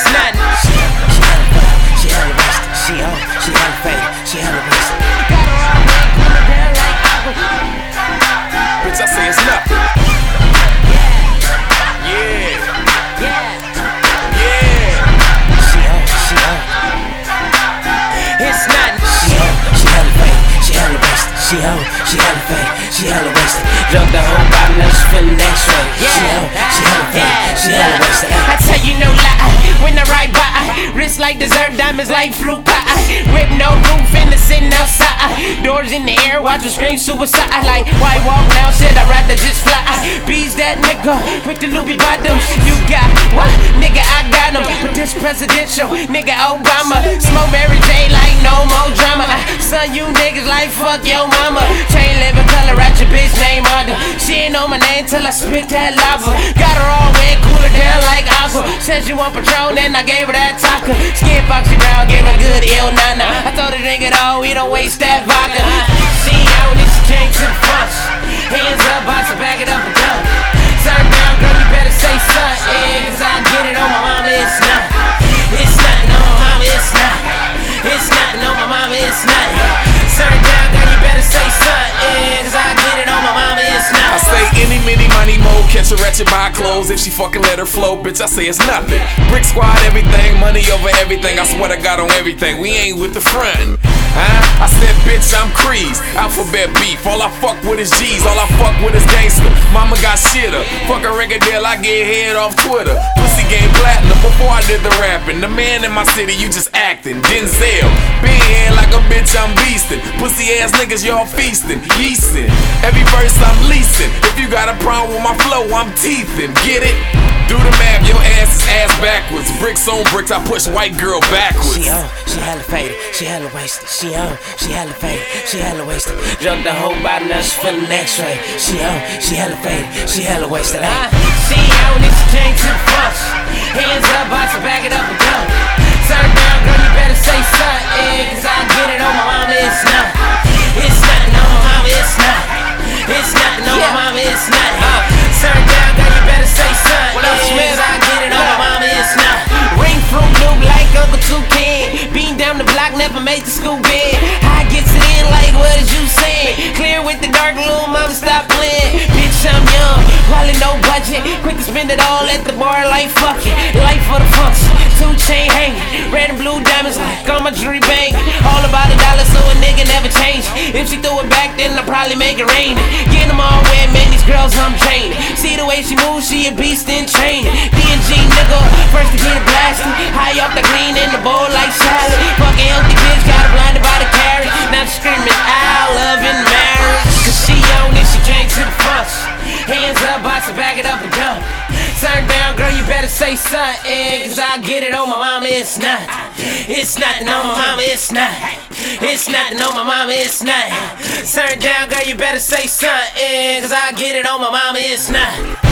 it's nothing. She, she hella faded, she hella wasted, she on, she hella faded, she hella wasted. Got her all wet, coming down like aqua. Bitch, I say it's nothing. Yeah. Yeah. Yeah. She on. It's nothing. She on, she hella faded, she hella wasted, she on, she hella faded, she hella wasted. Look the whole body, now she feeling X-ray. She on, she hella faded, she hella wasted. I tell you no lie diamonds like fruit pie. Whip no roof in the sitting outside. Uh, doors in the air, watch her scream suicide. Like, why walk now? Shit, I'd rather just fly. Uh, bees that nigga with the Louis bottoms. You got what? Nigga, I got him. But this presidential, nigga, Obama. Smoke Mary J like no more drama. Uh, son, you niggas like fuck your mama. Chain living color ain't know my name till I spit that lava. Got her all wet, cool her down like aqua. Said she want Patron, then I gave her that taco. Skin foxy brown, gave her good ill nana. I told her drink it all, we don't waste that vodka. She on this came to the. Catch a ratchet, buy clothes. If she fucking let her flow, bitch, I say it's nothing. Brick squad, everything, money over everything. I swear to God on everything. We ain't with the front. Huh? I said, bitch, I'm Crease. Alphabet beef. All I fuck with is G's. All I fuck with is gangster. Mama got shitter. Fuck a record deal, I get head off Twitter. Pussy game platinum before I did the rapping. The man in my city, you just acting. Denzel. Head like a bitch, I'm beastin'. Pussy ass niggas, y'all feasting. Yeastin'. Every verse I'm leasing. If you got a problem with my flow, I'm teething. Get it? Do the math, your ass is ass backwards. Bricks on bricks, I push white girl backwards. She hoe, she hella faded, she hella wasted. She on, she hella faded, she hella wasted. Drunk the whole bottle, now she feeling X-ray. She on, she hella faded, she hella wasted. Uh, she on this came to the front. Hands up, I box back it up and down. Turn down, girl, the block, never made the school bed. I gets it in like, what did you say? Clear with the dark room, mama, stop playing. Bitch, I'm young, probably no budget. Quick to spend it all at the bar like fuck it. Life for the function, two chain hanging. Red and blue diamonds like on my jewelry bang. All about a dollar, so a nigga never change. If she threw it back, then I'll probably make it rain. Get them all wet, man, these girls I'm trained. See the way she moves, she a beast in training. D&G nigga, first to get it say something. Cause I get it on my mama, it's not. It's nothing on my mama, it's not. It's nothing on my mama, it's not. Turn down, girl, you better say something. Cause I get it on my mama, it's not.